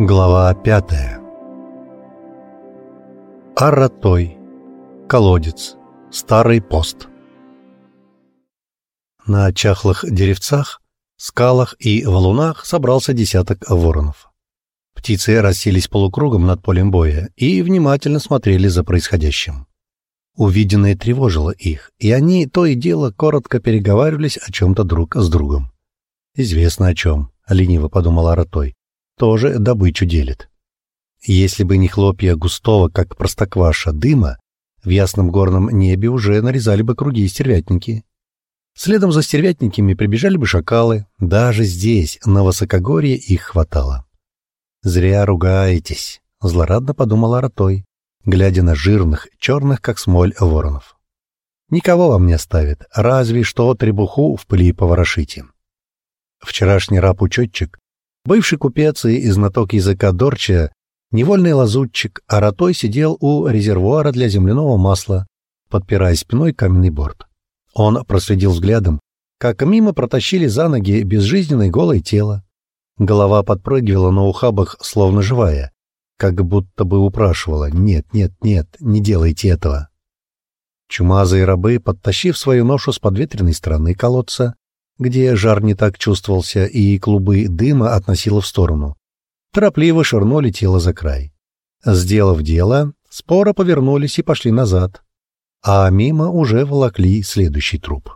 Глава пятая Аратой. Колодец. Старый пост. На чахлых деревцах, скалах и валунах собрался десяток воронов. Птицы расселись полукругом над полем боя и внимательно смотрели за происходящим. Увиденное тревожило их, и они то и дело коротко переговаривались о чем-то друг с другом. «Известно о чем», — лениво подумал Аратой тоже добычу делит. Если бы не хлопья густого, как простокваша, дыма, в ясном горном небе уже нарезали бы круги стервятники. Следом за стервятниками прибежали бы шакалы. Даже здесь, на высокогорье, их хватало. «Зря ругаетесь», — злорадно подумала Ротой, глядя на жирных, черных, как смоль, воронов. «Никого вам не оставит, разве что требуху в пыли поворошите». Вчерашний раб-учетчик Бывший купец и знаток языка Дорча, невольный лазутчик, аратой сидел у резервуара для земляного масла, подпирая спиной каменный борт. Он проследил взглядом, как мимо протащили за ноги безжизненное голое тело. Голова подпрыгивала на ухабах, словно живая, как будто бы упрашивала «Нет, нет, нет, не делайте этого». Чумазые рабы, подтащив свою ношу с подветренной стороны колодца, где жар не так чувствовался и клубы дыма относило в сторону. Торопливо швырнули тело за край. Сделав дело, споро повернулись и пошли назад, а мимо уже волокли следующий труп.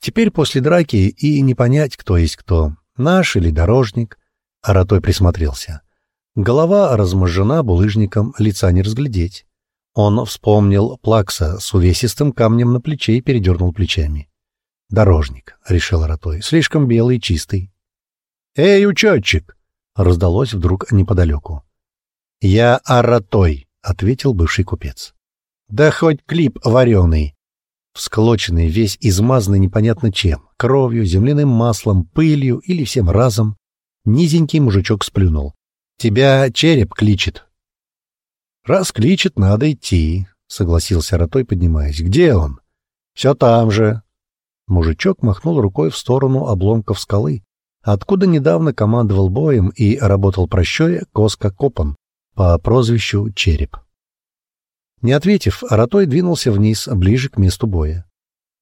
Теперь после драки и не понять, кто есть кто, наш или дорожник, Аратой присмотрелся. Голова разможжена булыжником, лица не разглядеть. Он вспомнил Плакса с увесистым камнем на плече и передернул плечами. «Дорожник», — решил Ротой, — «слишком белый и чистый». «Эй, учетчик!» — раздалось вдруг неподалеку. «Я Аратой», — ответил бывший купец. «Да хоть клип вареный». Всклоченный, весь измазанный непонятно чем, кровью, земляным маслом, пылью или всем разом, низенький мужичок сплюнул. «Тебя череп кличет». «Раз кличет, надо идти», — согласился Ротой, поднимаясь. «Где он?» «Все там же», Мужичок махнул рукой в сторону обломков скалы, откуда недавно командовал боем и работал прощой Коска Копан по прозвищу Череп. Не ответив, Аратой двинулся вниз, ближе к месту боя.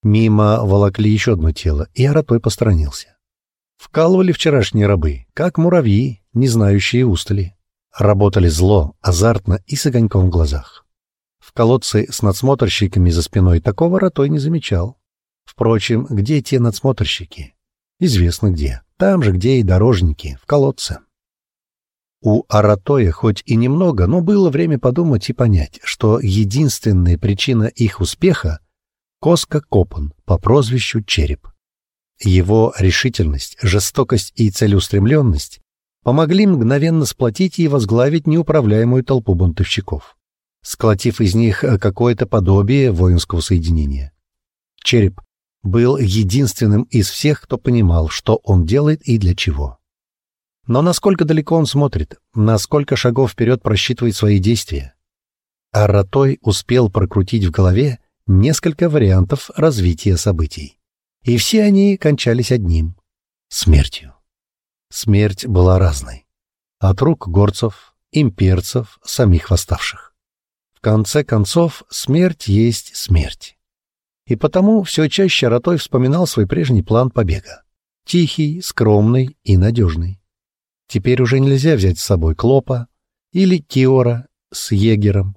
Мимо волокли еще одно тело, и Аратой посторонился. Вкалывали вчерашние рабы, как муравьи, не знающие устали. Работали зло, азартно и с огоньком в глазах. В колодце с надсмотрщиками за спиной такого Аратой не замечал. Впрочем, где те надсмотрщики? Известно где. Там же, где и дорожники, в колодце. У Аратоя хоть и немного, но было время подумать и понять, что единственная причина их успеха — Коска Копан по прозвищу Череп. Его решительность, жестокость и целеустремленность помогли мгновенно сплотить и возглавить неуправляемую толпу бунтовщиков, сколотив из них какое-то подобие воинского соединения. Череп был единственным из всех, кто понимал, что он делает и для чего. Но насколько далеко он смотрит, насколько шагов вперед просчитывает свои действия. Аратой успел прокрутить в голове несколько вариантов развития событий. И все они кончались одним — смертью. Смерть была разной. От рук горцев, имперцев, самих восставших. В конце концов, смерть есть смерть. И потому все чаще Ротой вспоминал свой прежний план побега. Тихий, скромный и надежный. Теперь уже нельзя взять с собой Клопа или Киора с егером.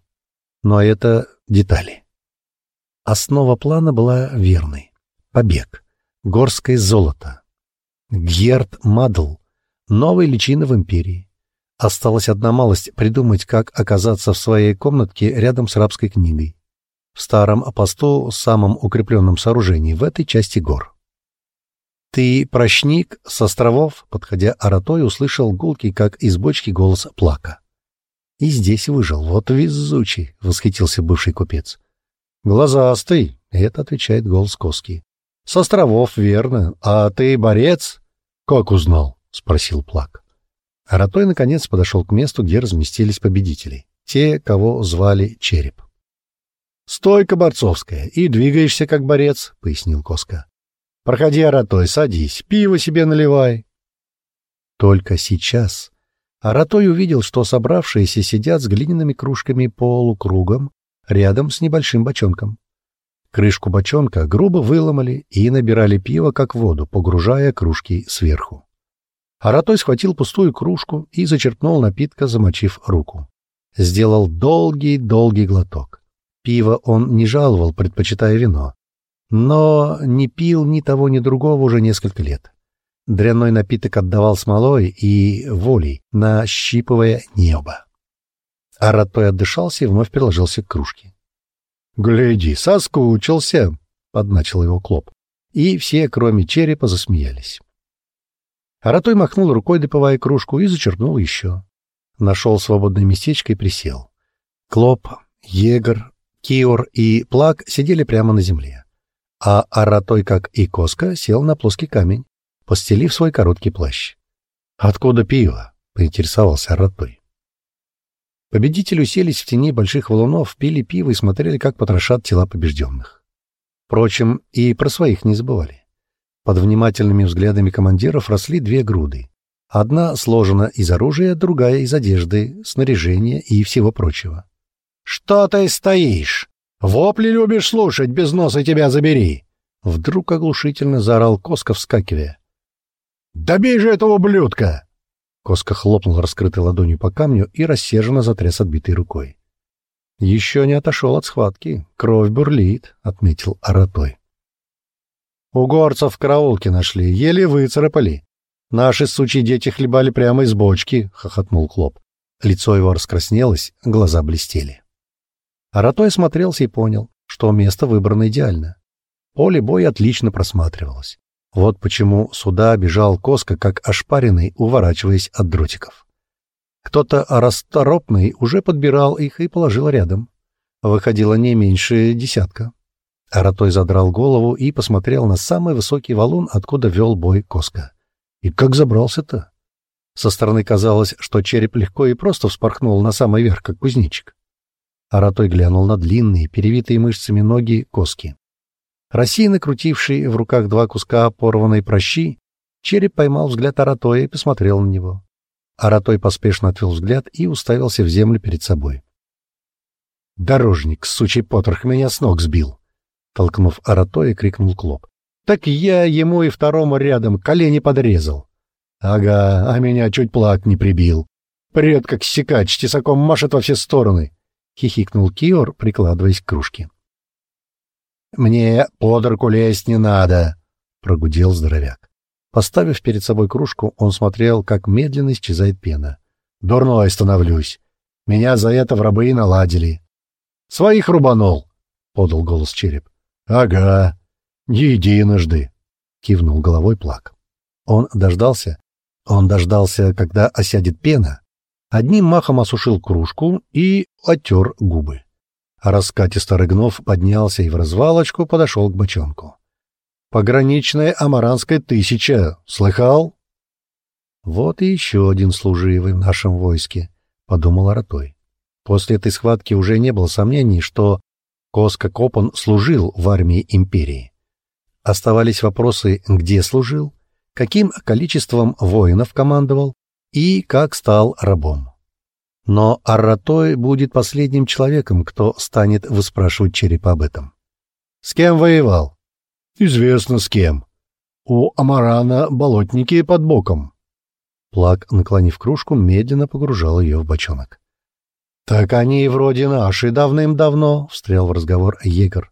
Но это детали. Основа плана была верной. Побег. Горское золото. Гьерд Мадл. Новая личина в империи. Осталась одна малость — придумать, как оказаться в своей комнатке рядом с рабской книгой в старом посту, самом укрепленном сооружении в этой части гор. «Ты прочник с островов?» — подходя Аратой, услышал гулкий, как из бочки, голос Плака. «И здесь выжил, вот везучий!» — восхитился бывший купец. «Глазастый!» — это отвечает голос Коски. «С островов, верно. А ты борец?» «Как узнал?» — спросил Плак. Аратой, наконец, подошел к месту, где разместились победители. Те, кого звали Череп. «Стойка борцовская, и двигаешься как борец», — пояснил Коска. «Проходи, Аратой, садись, пиво себе наливай». Только сейчас Аратой увидел, что собравшиеся сидят с глиняными кружками полукругом рядом с небольшим бочонком. Крышку бочонка грубо выломали и набирали пиво, как воду, погружая кружки сверху. Аратой схватил пустую кружку и зачерпнул напитка, замочив руку. Сделал долгий-долгий глоток. Пиво он не жаловал, предпочитая вино. Но не пил ни того, ни другого уже несколько лет. Дрянной напиток отдавал смолой и волей, нащипывая небо. Аратой отдышался и вновь приложился к кружке. «Гляди, соскучился!» — подначил его Клоп. И все, кроме черепа, засмеялись. Аратой махнул рукой, допивая кружку, и зачерпнул еще. Нашел свободное местечко и присел. Клоп, Егор, Киор и Плак сидели прямо на земле. А Аратой, как и Коска, сел на плоский камень, постелив свой короткий плащ. «Откуда пиво?» — поинтересовался Аратой. Победители уселись в тени больших валунов, пили пиво и смотрели, как потрошат тела побежденных. Впрочем, и про своих не забывали. Под внимательными взглядами командиров росли две груды. Одна сложена из оружия, другая из одежды, снаряжения и всего прочего. «Что ты стоишь? Вопли любишь слушать, без носа тебя забери!» Вдруг оглушительно заорал Коска, вскакивая. «Добей же этого ублюдка!» Коска хлопнул раскрытой ладонью по камню и рассерженно затряс отбитой рукой. «Еще не отошел от схватки. Кровь бурлит», — отметил Аратой. «У горцев в караулке нашли, еле выцарапали. Наши сучьи дети хлебали прямо из бочки», — хохотнул Клоп. Лицо его раскраснелось, глаза блестели. Аратой смотрелся и понял, что место выбрано идеально. Поле боя отлично просматривалось. Вот почему сюда бежал Коска, как ошпаренный, уворачиваясь от дротиков. Кто-то расторопный уже подбирал их и положил рядом. Выходило не меньше десятка. Аратой задрал голову и посмотрел на самый высокий валун, откуда вел бой Коска. И как забрался-то? Со стороны казалось, что череп легко и просто вспорхнул на самый верх, как кузнечик. Аратой глянул на длинные, перевитые мышцами ноги Коски. Рассеянно крутивший в руках два куска порванной прощи, череп поймал взгляд Аратоя и посмотрел на него. Аратой поспешно отвел взгляд и уставился в землю перед собой. «Дорожник, сучий потрох, меня с ног сбил!» Толкнув Аратоя, крикнул Клоп. «Так я ему и второму рядом колени подрезал!» «Ага, а меня чуть плак не прибил!» «Прет, как секач, тесаком машет во все стороны!» — хихикнул Киор, прикладываясь к кружке. «Мне под руку лезть не надо», — прогудел здоровяк. Поставив перед собой кружку, он смотрел, как медленно исчезает пена. «Дурной становлюсь. Меня за это в рабы и наладили». «Своих рубанул», — подал голос череп. «Ага, единожды», — кивнул головой плак. Он дождался, он дождался, когда осядет пена, одним махом осушил кружку и отер губы. А раскатистый Рыгнов поднялся и в развалочку подошел к бочонку. «Пограничная Амаранская тысяча! Слыхал?» «Вот и еще один служивый в нашем войске», — подумал Аратой. После этой схватки уже не было сомнений, что Коска Копан служил в армии империи. Оставались вопросы, где служил, каким количеством воинов командовал и как стал рабом. Но Арратой будет последним человеком, кто станет выспрашивать черепа об этом. «С кем воевал?» «Известно с кем. У Амарана болотники под боком». Плак, наклонив кружку, медленно погружал ее в бочонок. «Так они вроде наши давным-давно», — встрял в разговор егор.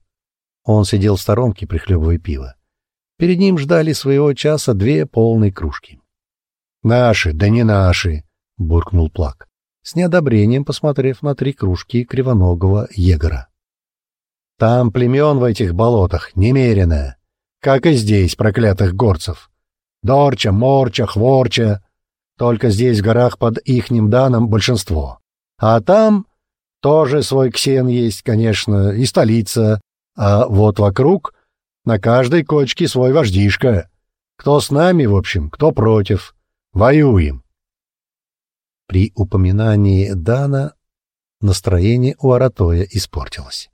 Он сидел в сторонке, прихлебывая пиво. Перед ним ждали своего часа две полные кружки. «Наши, да не наши», — буркнул Плак с неодобрением посмотрев на три кружки кривоногого егора. «Там племен в этих болотах немерено, как и здесь, проклятых горцев. Дорча, Морча, Хворча. Только здесь в горах под ихним даном большинство. А там тоже свой ксен есть, конечно, и столица. А вот вокруг на каждой кочке свой вождишка. Кто с нами, в общем, кто против. Воюем. При упоминании Дана настроение у Аратоя испортилось.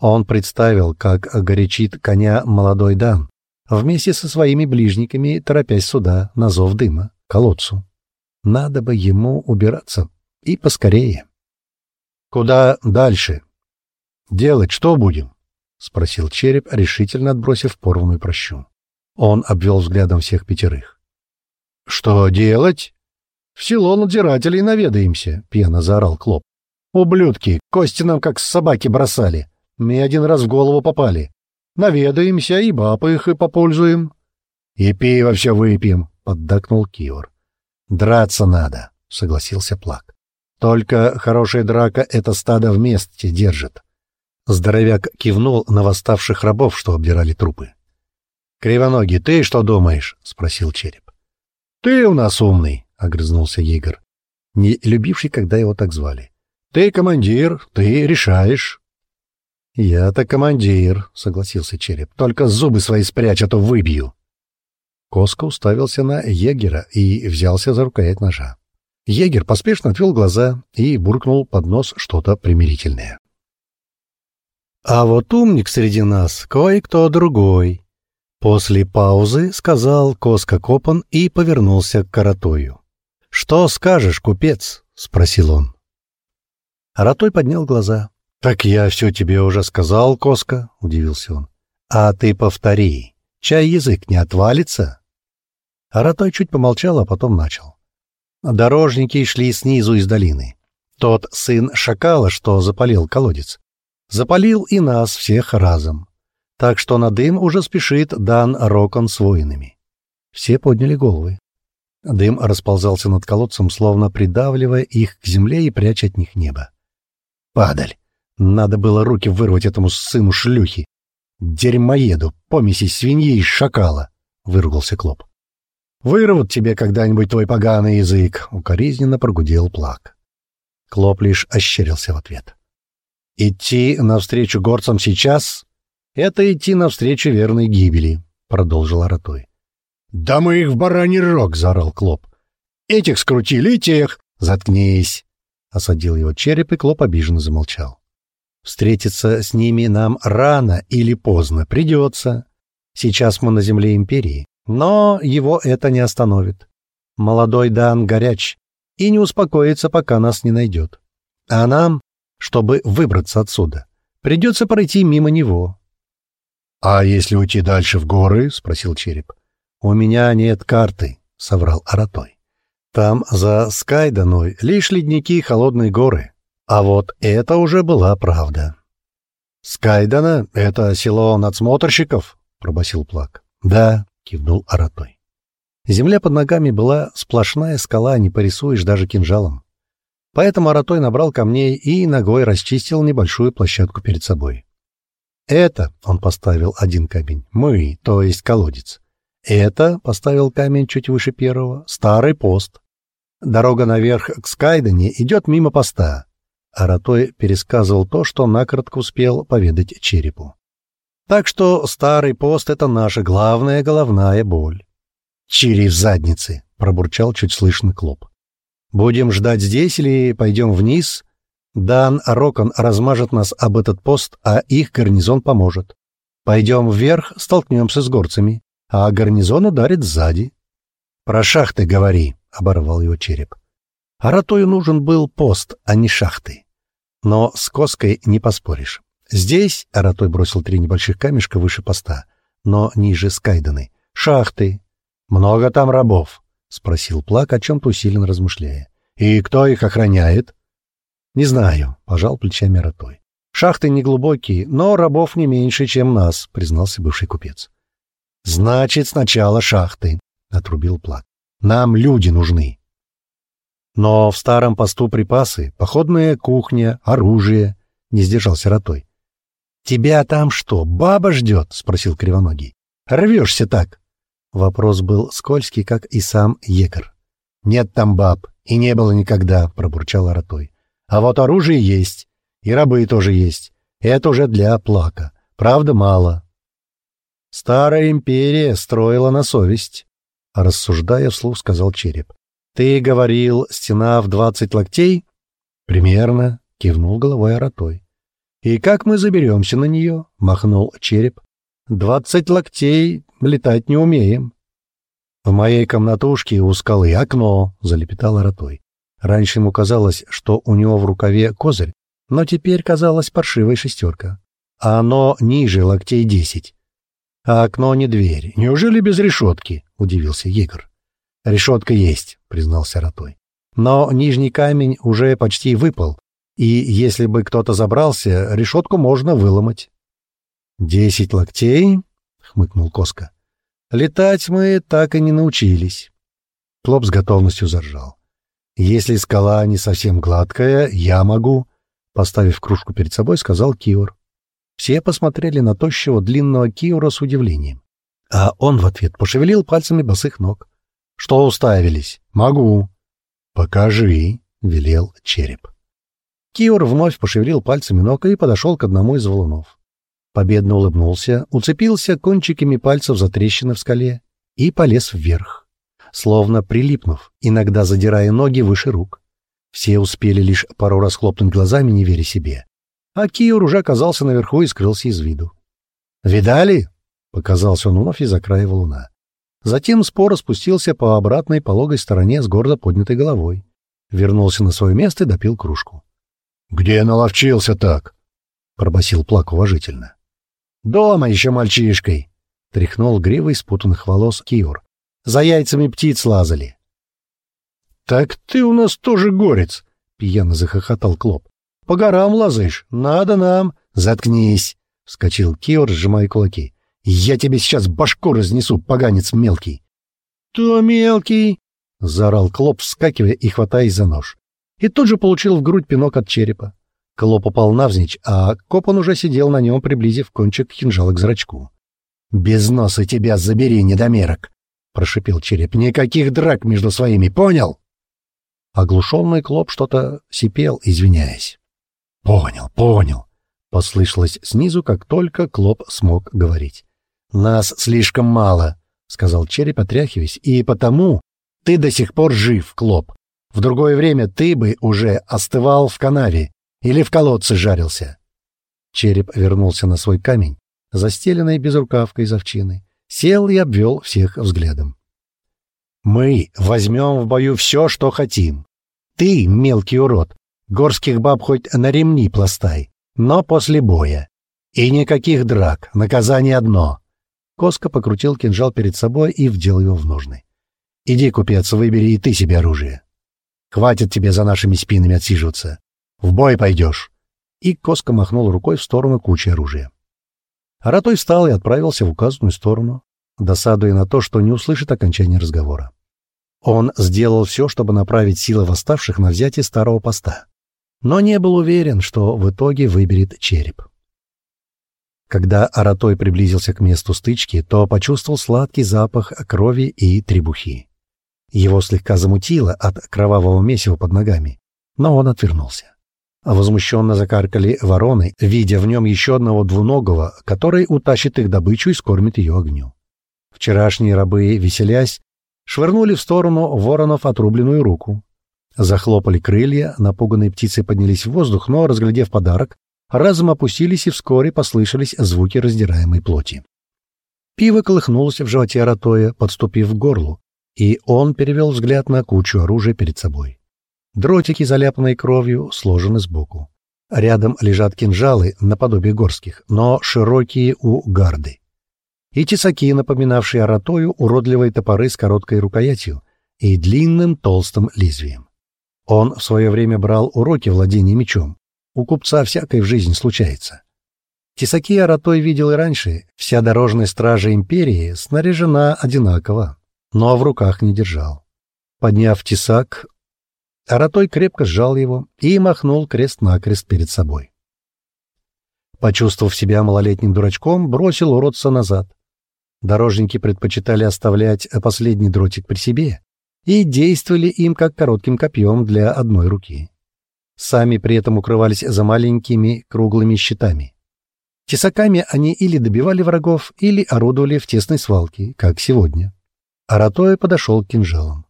Он представил, как горячит коня молодой Дан, вместе со своими ближниками, торопясь сюда, на зов дыма, колодцу. Надо бы ему убираться. И поскорее. Куда дальше? Делать что будем? Спросил череп, решительно отбросив порванную прощу. Он обвел взглядом всех пятерых. Что делать? В село надзирателей наведаемся, пьяно заорал Клоп. Ублюдки, кости нам как собаки бросали. Мы один раз в голову попали. Наведаемся и бабы их и попользуем. И пиво все выпьем, поддакнул Киор. Драться надо, согласился Плак. Только хорошая драка это стадо вместе держит. Здоровяк кивнул на восставших рабов, что обдирали трупы. «Кривоногий, ты что думаешь?» — спросил череп. «Ты у нас умный», — огрызнулся Егор, не любивший, когда его так звали. «Ты командир, ты решаешь». «Я-то командир», — согласился череп. «Только зубы свои спрячь, а то выбью». Коска уставился на егера и взялся за рукоять ножа. Егер поспешно отвел глаза и буркнул под нос что-то примирительное. «А вот умник среди нас кое-кто другой», После паузы сказал Коска Копан и повернулся к Каратою. «Что скажешь, купец?» — спросил он. Аратой поднял глаза. «Так я все тебе уже сказал, Коска», — удивился он. «А ты повтори. Чай язык не отвалится?» Аратой чуть помолчал, а потом начал. Дорожники шли снизу из долины. Тот сын шакала, что запалил колодец. Запалил и нас всех разом так что на дым уже спешит Дан Рокон с воинами. Все подняли головы. Дым расползался над колодцем, словно придавливая их к земле и пряча от них небо. Падаль! Надо было руки вырвать этому сыну шлюхи. Дерьмоеду, помеси свиньи и шакала! — выругался Клоп. «Вырвут тебе когда-нибудь твой поганый язык!» — укоризненно прогудел Плак. Клоп лишь ощерился в ответ. «Идти навстречу горцам сейчас это идти навстречу верной гибели, продолжил Аратой. Да мы их в бараний рог, заорал Клоп. Этих скрутили и тех. Заткнись, осадил его череп, и Клоп обиженно замолчал. Встретиться с ними нам рано или поздно придется. Сейчас мы на земле империи, но его это не остановит. Молодой Дан горяч и не успокоится, пока нас не найдет. А нам, чтобы выбраться отсюда, придется пройти мимо него, «А если уйти дальше в горы?» — спросил череп. «У меня нет карты», — соврал Аратой. «Там за Скайданой лишь ледники и холодные горы. А вот это уже была правда». «Скайдана — это село надсмотрщиков?» — пробасил Плак. «Да», — кивнул Аратой. Земля под ногами была сплошная скала, не порисуешь даже кинжалом. Поэтому Аратой набрал камней и ногой расчистил небольшую площадку перед собой. Это, он поставил один камень, мы, то есть колодец. Это, поставил камень чуть выше первого, старый пост. Дорога наверх к Скайдене идет мимо поста. Аратой пересказывал то, что накратко успел поведать черепу. Так что старый пост — это наша главная головная боль. «Чири в заднице!» — пробурчал чуть слышно Клоп. «Будем ждать здесь или пойдем вниз Дан Рокон размажет нас об этот пост, а их гарнизон поможет. Пойдем вверх, столкнемся с горцами, а гарнизон ударит сзади. — Про шахты говори, — оборвал его череп. Аратою нужен был пост, а не шахты. Но с Коской не поспоришь. Здесь Аратой бросил три небольших камешка выше поста, но ниже Скайданы. Шахты. Много там рабов, — спросил Плак, о чем-то усиленно размышляя. — И кто их охраняет? «Не знаю», — пожал плечами Ротой. «Шахты неглубокие, но рабов не меньше, чем нас», — признался бывший купец. «Значит, сначала шахты», — отрубил Плак. «Нам люди нужны». «Но в старом посту припасы, походная кухня, оружие», — не сдержался Ротой. «Тебя там что, баба ждет?» — спросил Кривоногий. «Рвешься так?» Вопрос был скользкий, как и сам Егор. «Нет там баб, и не было никогда», — пробурчал Ротой. А вот оружие есть, и рабы тоже есть. Это уже для плака. Правда, мало. Старая империя строила на совесть. Рассуждая вслух, сказал череп. Ты говорил, стена в двадцать локтей? Примерно, кивнул головой Аратой. И как мы заберемся на нее? Махнул череп. Двадцать локтей летать не умеем. «В моей комнатушке у скалы окно», — залепетал Аратой. Раньше ему казалось, что у него в рукаве козырь, но теперь казалась паршивая шестерка. А оно ниже локтей десять. А окно не дверь. Неужели без решетки? — удивился Егор. «Решетка есть», — признался Аратой. «Но нижний камень уже почти выпал, и если бы кто-то забрался, решетку можно выломать». «Десять локтей?» — хмыкнул Коска. «Летать мы так и не научились». Клоп с готовностью заржал. «Если скала не совсем гладкая, я могу», — поставив кружку перед собой, сказал Киор. Все посмотрели на тощего длинного Киора с удивлением. А он в ответ пошевелил пальцами босых ног. «Что уставились? Могу». «Покажи», — велел череп. Киор вновь пошевелил пальцами ног и подошел к одному из валунов. Победно улыбнулся, уцепился кончиками пальцев за трещины в скале и полез вверх, словно прилипнув, иногда задирая ноги выше рук. Все успели лишь пару раз хлопнуть глазами, не веря себе. А Киор уже оказался наверху и скрылся из виду. «Видали?» — показался он вновь из-за края валуна. Затем споро спустился по обратной пологой стороне с гордо поднятой головой. Вернулся на свое место и допил кружку. — Где наловчился так? — пробасил Плак уважительно. — Дома еще мальчишкой, — тряхнул гривой спутанных волос Киор. — За яйцами птиц лазали. — Так ты у нас тоже горец, — пьяно захохотал Клоп. — По горам лазаешь, надо нам. — Заткнись, — вскочил Киор, сжимая кулаки. Я тебе сейчас башку разнесу, поганец мелкий. — То мелкий! — заорал Клоп, вскакивая и хватаясь за нож. И тут же получил в грудь пинок от черепа. Клоп упал навзничь, а Копан уже сидел на нем, приблизив кончик кинжала к зрачку. — Без носа тебя забери, недомерок! — прошипел череп. — Никаких драк между своими, понял? Оглушенный Клоп что-то сипел, извиняясь. — Понял, понял! — послышалось снизу, как только Клоп смог говорить. «Нас слишком мало», — сказал череп, отряхиваясь, — «и потому ты до сих пор жив, Клоп. В другое время ты бы уже остывал в канаве или в колодце жарился». Череп вернулся на свой камень, застеленный безрукавкой из овчины, сел и обвел всех взглядом. «Мы возьмем в бою все, что хотим. Ты, мелкий урод, горских баб хоть на ремни пластай, но после боя. И никаких драк, наказание одно Коска покрутил кинжал перед собой и вдел его в ножны. «Иди, купец, выбери и ты себе оружие. Хватит тебе за нашими спинами отсиживаться. В бой пойдешь!» И Коска махнул рукой в сторону кучи оружия. Аратой встал и отправился в указанную сторону, досадуя на то, что не услышит окончания разговора. Он сделал все, чтобы направить силы восставших на взятие старого поста, но не был уверен, что в итоге выберет череп. Когда Аратой приблизился к месту стычки, то почувствовал сладкий запах крови и требухи. Его слегка замутило от кровавого месива под ногами, но он отвернулся. Возмущенно закаркали вороны, видя в нем еще одного двуногого, который утащит их добычу и скормит ее огню. Вчерашние рабы, веселясь, швырнули в сторону воронов отрубленную руку. Захлопали крылья, напуганные птицы поднялись в воздух, но, разглядев подарок, разом опустились и вскоре послышались звуки раздираемой плоти. Пиво колыхнулось в животе Аратоя, подступив к горлу, и он перевел взгляд на кучу оружия перед собой. Дротики, заляпанные кровью, сложены сбоку. Рядом лежат кинжалы, наподобие горских, но широкие у гарды. И тесаки, напоминавшие Аратою уродливые топоры с короткой рукоятью и длинным толстым лезвием. Он в свое время брал уроки владения мечом, у купца всякое в жизни случается. Тесаки Аратой видел и раньше. Вся дорожная стража империи снаряжена одинаково, но в руках не держал. Подняв тесак, Аратой крепко сжал его и махнул крест-накрест перед собой. Почувствовав себя малолетним дурачком, бросил уродца назад. Дорожники предпочитали оставлять последний дротик при себе и действовали им как коротким копьем для одной руки. Сами при этом укрывались за маленькими круглыми щитами. Тесаками они или добивали врагов, или орудовали в тесной свалке, как сегодня. Аратоя подошел к кинжалам.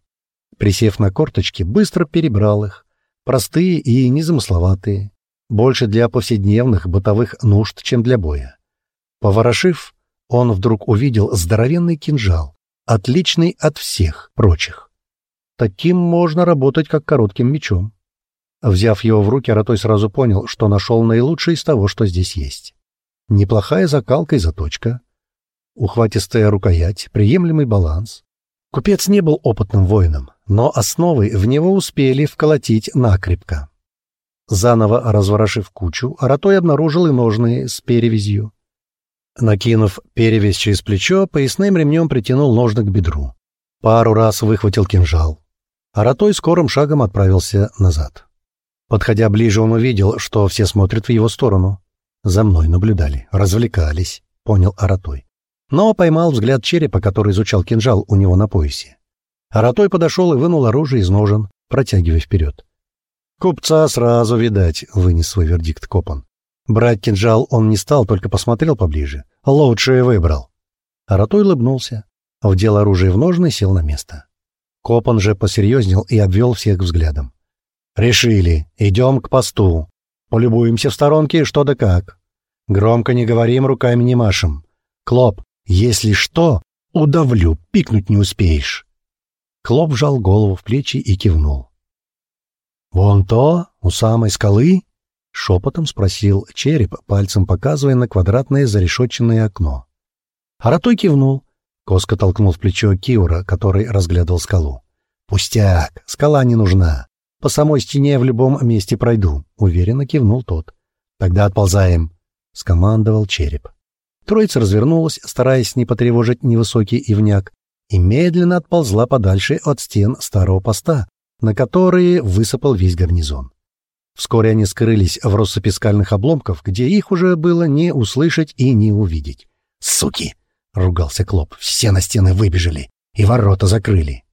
Присев на корточки, быстро перебрал их. Простые и незамысловатые. Больше для повседневных бытовых нужд, чем для боя. Поворошив, он вдруг увидел здоровенный кинжал, отличный от всех прочих. Таким можно работать, как коротким мечом. Взяв его в руки, Аратой сразу понял, что нашел наилучшее из того, что здесь есть. Неплохая закалка и заточка, ухватистая рукоять, приемлемый баланс. Купец не был опытным воином, но основы в него успели вколотить накрепко. Заново разворошив кучу, Аратой обнаружил и ножные с перевязью. Накинув перевязь через плечо, поясным ремнем притянул ножны к бедру. Пару раз выхватил кинжал. Аратой скорым шагом отправился назад. Подходя ближе, он увидел, что все смотрят в его сторону. За мной наблюдали, развлекались, понял Аратой. Но поймал взгляд черепа, который изучал кинжал у него на поясе. Аратой подошел и вынул оружие из ножен, протягивая вперед. «Купца сразу, видать», — вынес свой вердикт Копан. Брать кинжал он не стал, только посмотрел поближе. Лучшее выбрал. Аратой улыбнулся, вдел оружие в ножны сел на место. Копан же посерьезнел и обвел всех взглядом. «Решили. Идем к посту. Полюбуемся в сторонке, что да как. Громко не говорим, руками не машем. Клоп, если что, удавлю, пикнуть не успеешь». Клоп вжал голову в плечи и кивнул. «Вон то, у самой скалы?» — шепотом спросил череп, пальцем показывая на квадратное зарешетченное окно. Аратой кивнул. Коска толкнул в плечо Киура, который разглядывал скалу. «Пустяк, скала не нужна. По самой стене в любом месте пройду», — уверенно кивнул тот. «Тогда отползаем», — скомандовал череп. Троица развернулась, стараясь не потревожить невысокий ивняк, и медленно отползла подальше от стен старого поста, на которые высыпал весь гарнизон. Вскоре они скрылись в россыпи скальных обломков, где их уже было не услышать и не увидеть. «Суки!» — ругался Клоп. «Все на стены выбежали и ворота закрыли».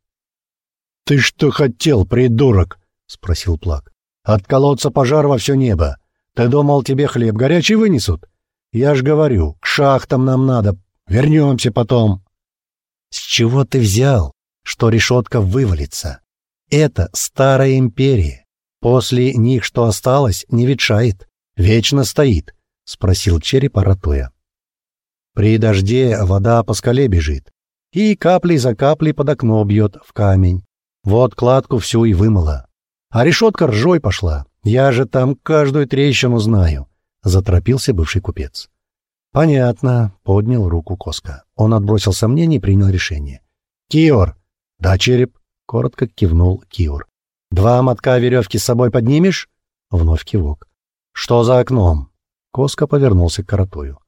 «Ты что хотел, придурок?» — спросил Плак. «От колодца пожар во все небо. Ты думал, тебе хлеб горячий вынесут? Я ж говорю, к шахтам нам надо. Вернемся потом». «С чего ты взял, что решетка вывалится? Это старая империя. После них что осталось, не ветшает, вечно стоит», — спросил череп Аратуя. «При дожде вода по скале бежит, и каплей за каплей под окно бьет в камень. Вот кладку всю и вымыла. А решетка ржой пошла. Я же там каждую трещину знаю», — заторопился бывший купец. «Понятно», — поднял руку Коска. Он отбросил сомнения и принял решение. «Киор!» «Да, череп!» — коротко кивнул Киор. «Два мотка веревки с собой поднимешь?» Вновь кивок. «Что за окном?» Коска повернулся к Каратою.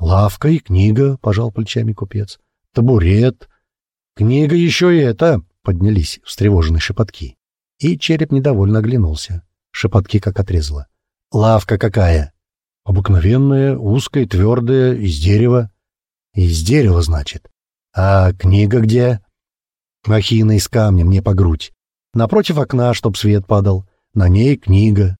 «Лавка и книга», — пожал плечами купец. «Табурет». «Книга еще и это», — поднялись встревоженные шепотки. И череп недовольно оглянулся. Шепотки как отрезало. «Лавка какая?» «Обыкновенная, узкая, твердая, из дерева». «Из дерева, значит. А книга где?» «Махина из камня мне по грудь. Напротив окна, чтоб свет падал. На ней книга».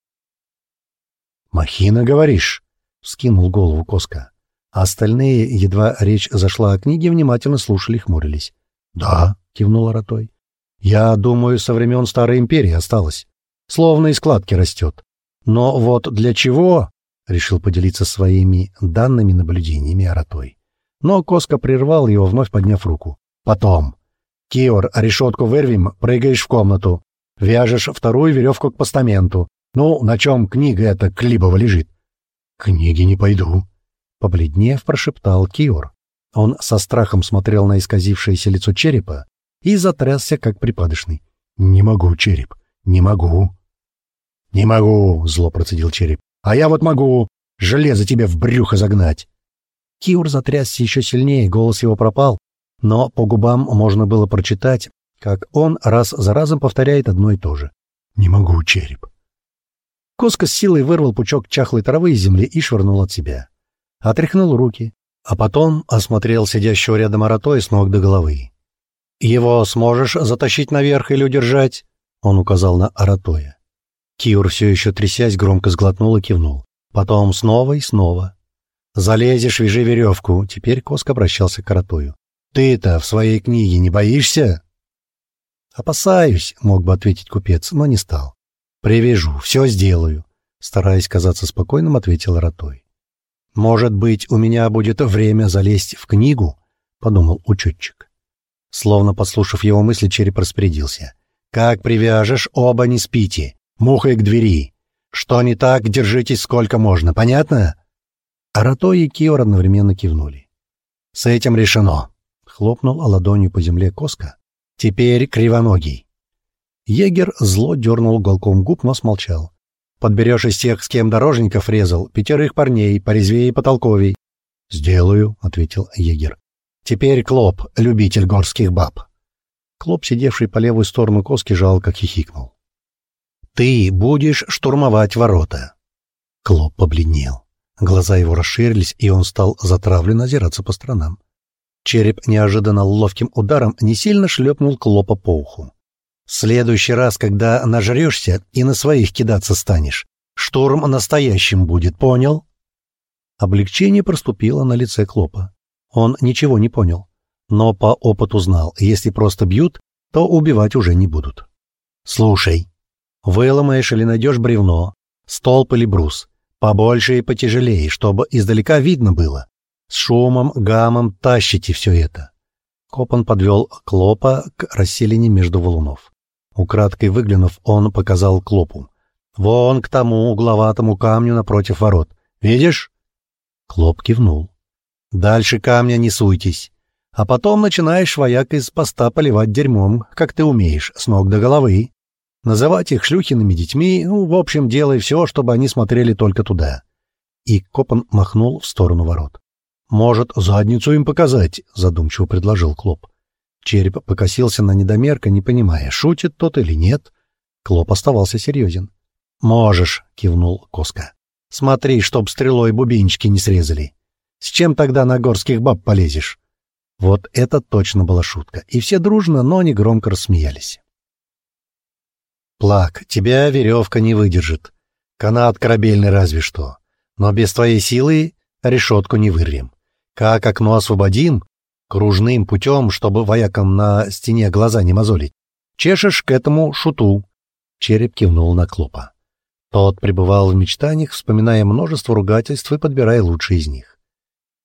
«Махина, говоришь?» — скинул голову Коска. А остальные, едва речь зашла о книге, внимательно слушали и хмурились. «Да», — кивнул Аратой. Я думаю, со времен Старой Империи осталось. Словно из складки растет. Но вот для чего? Решил поделиться своими данными наблюдениями Аратой. Но Коска прервал его, вновь подняв руку. Потом. Киор, решетку вырвем, прыгаешь в комнату. Вяжешь вторую веревку к постаменту. Ну, на чем книга эта Клибова лежит? Книги не пойду. Побледнев, прошептал Киор. Он со страхом смотрел на исказившееся лицо черепа, и затрясся, как припадочный. «Не могу, череп, не могу». «Не могу», — зло процедил череп. «А я вот могу железо тебе в брюхо загнать». Киур затрясся еще сильнее, голос его пропал, но по губам можно было прочитать, как он раз за разом повторяет одно и то же. «Не могу, череп». Коска с силой вырвал пучок чахлой травы из земли и швырнул от себя. Отряхнул руки, а потом осмотрел сидящего рядом Аратой с ног до головы. «Его сможешь затащить наверх или удержать?» Он указал на Аратоя. Киур, все еще трясясь, громко сглотнул и кивнул. Потом снова и снова. «Залезешь, вяжи веревку». Теперь Коск обращался к Аратою. «Ты-то в своей книге не боишься?» «Опасаюсь», — мог бы ответить купец, но не стал. «Привяжу, все сделаю», — стараясь казаться спокойным, ответил Аратой. «Может быть, у меня будет время залезть в книгу?» — подумал учетчик. Словно послушав его мысли, череп распорядился. «Как привяжешь, оба не спите. Мухой к двери. Что не так, держитесь сколько можно. Понятно?» Арато и Киор одновременно кивнули. «С этим решено», — хлопнул ладонью по земле Коска. «Теперь кривоногий». Егер зло дернул уголком губ, но смолчал. «Подберешь из тех, с кем дорожников резал, пятерых парней, порезвее и потолковей». «Сделаю», — ответил егер. «Теперь Клоп, любитель горских баб». Клоп, сидевший по левую сторону Коски, жалко хихикнул. «Ты будешь штурмовать ворота». Клоп побледнел. Глаза его расширились, и он стал затравленно озираться по сторонам. Череп неожиданно ловким ударом не сильно шлепнул Клопа по уху. «В следующий раз, когда нажрешься и на своих кидаться станешь, штурм настоящим будет, понял?» Облегчение проступило на лице Клопа. Он ничего не понял, но по опыту знал, если просто бьют, то убивать уже не будут. «Слушай, выломаешь или найдешь бревно, столб или брус, Побольше и потяжелее, чтобы издалека видно было. С шумом, гамом тащите все это. Копан подвел Клопа к расселине между валунов. Украдкой выглянув, он показал Клопу. «Вон к тому угловатому камню напротив ворот. Видишь?» Клоп кивнул. «Дальше камня не суйтесь. А потом начинаешь вояк из поста поливать дерьмом, как ты умеешь, с ног до головы называть их шлюхиными детьми, ну, в общем, делай все, чтобы они смотрели только туда. И Копан махнул в сторону ворот. «Может, задницу им показать?» — задумчиво предложил Клоп. Череп покосился на недомерка, не понимая, шутит тот или нет. Клоп оставался серьезен. «Можешь», — кивнул Коска. «Смотри, чтоб стрелой бубенчики не срезали. С чем тогда на горских баб полезешь?» Вот это точно была шутка, и все дружно, но не громко рассмеялись. Плак, тебя веревка не выдержит. Канат корабельный разве что. Но без твоей силы решетку не вырвем. Как окно освободим, кружным путем, чтобы воякам на стене глаза не мозолить, чешешь к этому шуту. Череп кивнул на Клопа. Тот пребывал в мечтаниях, вспоминая множество ругательств и подбирая лучшие из них.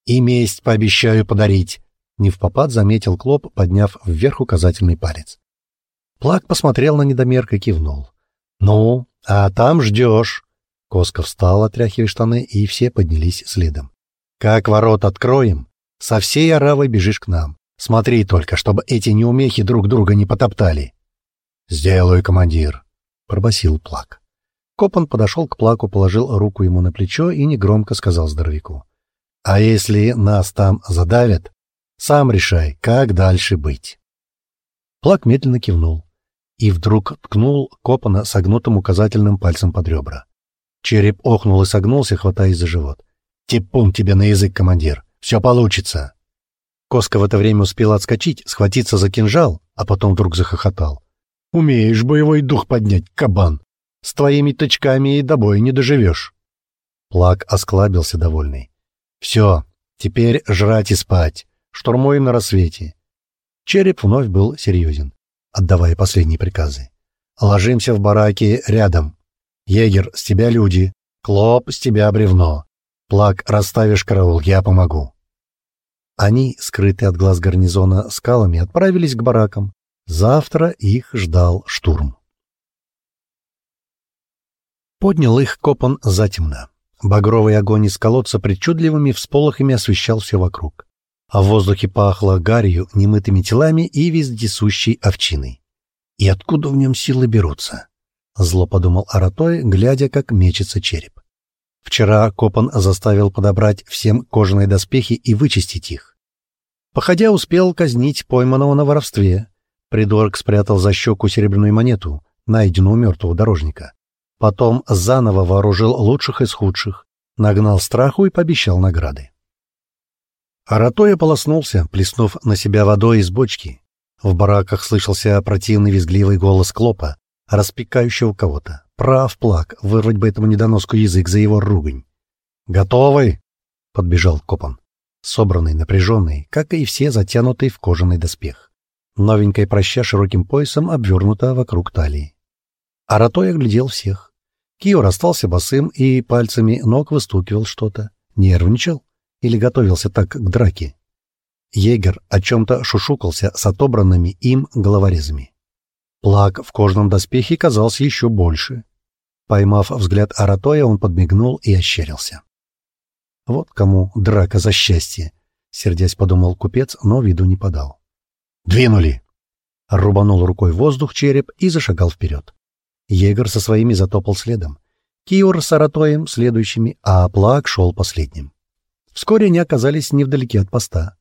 «И месть пообещаю подарить», — не в попад заметил Клоп, подняв вверх указательный палец. Плак посмотрел на недомерка и кивнул. «Ну, а там ждешь». Коска встал, отряхивая штаны, и все поднялись следом. «Как ворот откроем, со всей оравой бежишь к нам. Смотри только, чтобы эти неумехи друг друга не потоптали». «Сделаю, командир», — пробасил Плак. Копан подошел к Плаку, положил руку ему на плечо и негромко сказал здоровяку. «А если нас там задавят, сам решай, как дальше быть». Плак медленно кивнул и вдруг ткнул Копана согнутым указательным пальцем под ребра. Череп охнул и согнулся, хватаясь за живот. «Типун тебе на язык, командир! Все получится!» Коска в это время успел отскочить, схватиться за кинжал, а потом вдруг захохотал. «Умеешь боевой дух поднять, кабан! С твоими тычками и до боя не доживешь!» Плак осклабился довольный. «Все, теперь жрать и спать. Штурмуем на рассвете». Череп вновь был серьезен отдавая последние приказы. «Ложимся в бараке рядом. Егер, с тебя люди. Клоп, с тебя бревно. Плак, расставишь караул, я помогу». Они, скрытые от глаз гарнизона скалами, отправились к баракам. Завтра их ждал штурм. Поднял их копан затемно. Багровый огонь из колодца причудливыми всполохами освещал все вокруг а в воздухе пахло гарью, немытыми телами и вездесущей овчиной. И откуда в нем силы берутся? Зло подумал Аратой, глядя, как мечется череп. Вчера Копан заставил подобрать всем кожаные доспехи и вычистить их. Походя, успел казнить пойманного на воровстве. Придорг спрятал за щеку серебряную монету, найденную у мертвого дорожника. Потом заново вооружил лучших из худших, нагнал страху и пообещал награды. Аратой ополоснулся, плеснув на себя водой из бочки. В бараках слышался противный визгливый голос Клопа, распекающего кого-то. Прав плак, вырвать бы этому недоноску язык за его ругань. «Готовы?» — подбежал Копан. Собранный, напряженный, как и все затянутый в кожаный доспех. Новенькая проща широким поясом обвернута вокруг талии. Аратой оглядел всех. Киор остался босым и пальцами ног выстукивал что-то. Нервничал или готовился так к драке. Егер о чем-то шушукался с отобранными им головорезами. Плак в кожном доспехе казался еще больше. Поймав взгляд Аратоя, он подмигнул и ощерился. «Вот кому драка за счастье!» — сердясь подумал купец, но виду не подал. «Двинули!» Рубанул рукой воздух череп и зашагал вперед. Егор со своими затопал следом. Киор с Аратоем следующими, а Плак шел последним. Вскоре они оказались невдалеке от поста.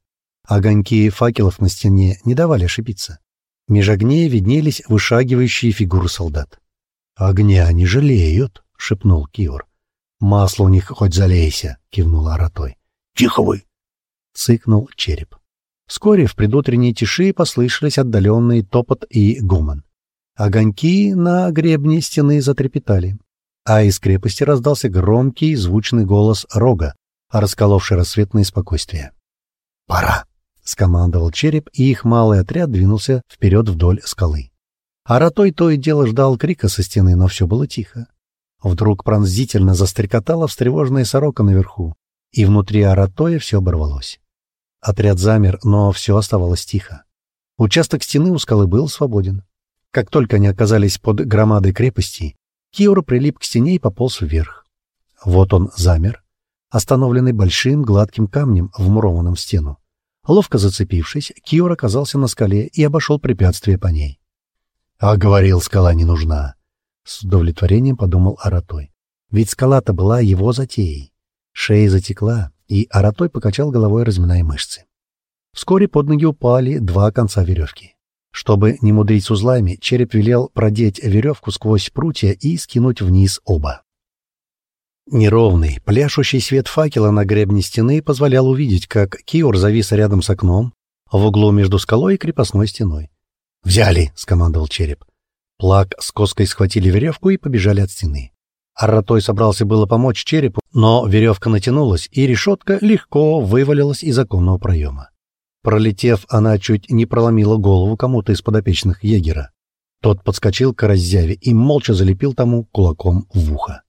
Огоньки факелов на стене не давали ошибиться. Меж огней виднелись вышагивающие фигуры солдат. «Огня не жалеют», — шепнул Киор. «Масло у них хоть залейся», — кивнул Аратой. «Тихо вы!» — цыкнул череп. Вскоре в предутренней тиши послышались отдаленный топот и гомон. Огоньки на гребне стены затрепетали, а из крепости раздался громкий звучный голос рога, расколовший рассветное спокойствие. «Пора!» — скомандовал череп, и их малый отряд двинулся вперед вдоль скалы. Аратой то и дело ждал крика со стены, но все было тихо. Вдруг пронзительно застрекотала встревоженная сорока наверху, и внутри Аратоя все оборвалось. Отряд замер, но все оставалось тихо. Участок стены у скалы был свободен. Как только они оказались под громадой крепости, Киор прилип к стене и пополз вверх. Вот он замер, остановленный большим гладким камнем, вмурованным в стену. Ловко зацепившись, Киор оказался на скале и обошел препятствие по ней. «А говорил, скала не нужна!» С удовлетворением подумал Аратой. Ведь скала-то была его затеей. Шея затекла, и Аратой покачал головой, разминая мышцы. Вскоре под ноги упали два конца веревки. Чтобы не мудрить с узлами, череп велел продеть веревку сквозь прутья и скинуть вниз оба. Неровный, пляшущий свет факела на гребне стены позволял увидеть, как Киор завис рядом с окном, в углу между скалой и крепостной стеной. «Взяли!» — скомандовал череп. Плак с коской схватили веревку и побежали от стены. Аратой собрался было помочь черепу, но веревка натянулась, и решетка легко вывалилась из оконного проема. Пролетев, она чуть не проломила голову кому-то из подопечных егера. Тот подскочил к раззяве и молча залепил тому кулаком в ухо.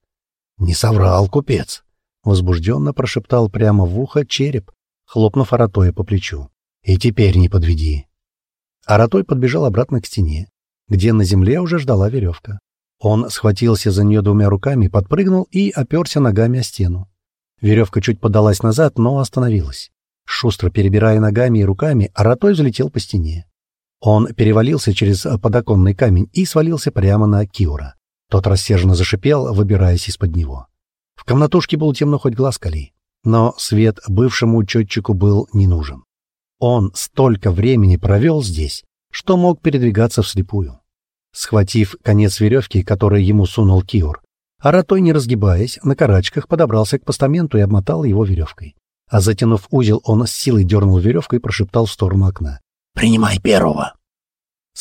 «Не соврал купец!» — возбужденно прошептал прямо в ухо череп, хлопнув Аратоя по плечу. «И теперь не подведи!» Аратой подбежал обратно к стене, где на земле уже ждала веревка. Он схватился за нее двумя руками, подпрыгнул и оперся ногами о стену. Веревка чуть подалась назад, но остановилась. Шустро перебирая ногами и руками, Аратой взлетел по стене. Он перевалился через подоконный камень и свалился прямо на Киура. Тот рассерженно зашипел, выбираясь из-под него. В комнатушке было темно хоть глаз кали, но свет бывшему учетчику был не нужен. Он столько времени провел здесь, что мог передвигаться вслепую. Схватив конец веревки, который ему сунул Киор, Аратой, не разгибаясь, на карачках подобрался к постаменту и обмотал его веревкой. А затянув узел, он с силой дернул веревку и прошептал в сторону окна. «Принимай первого!»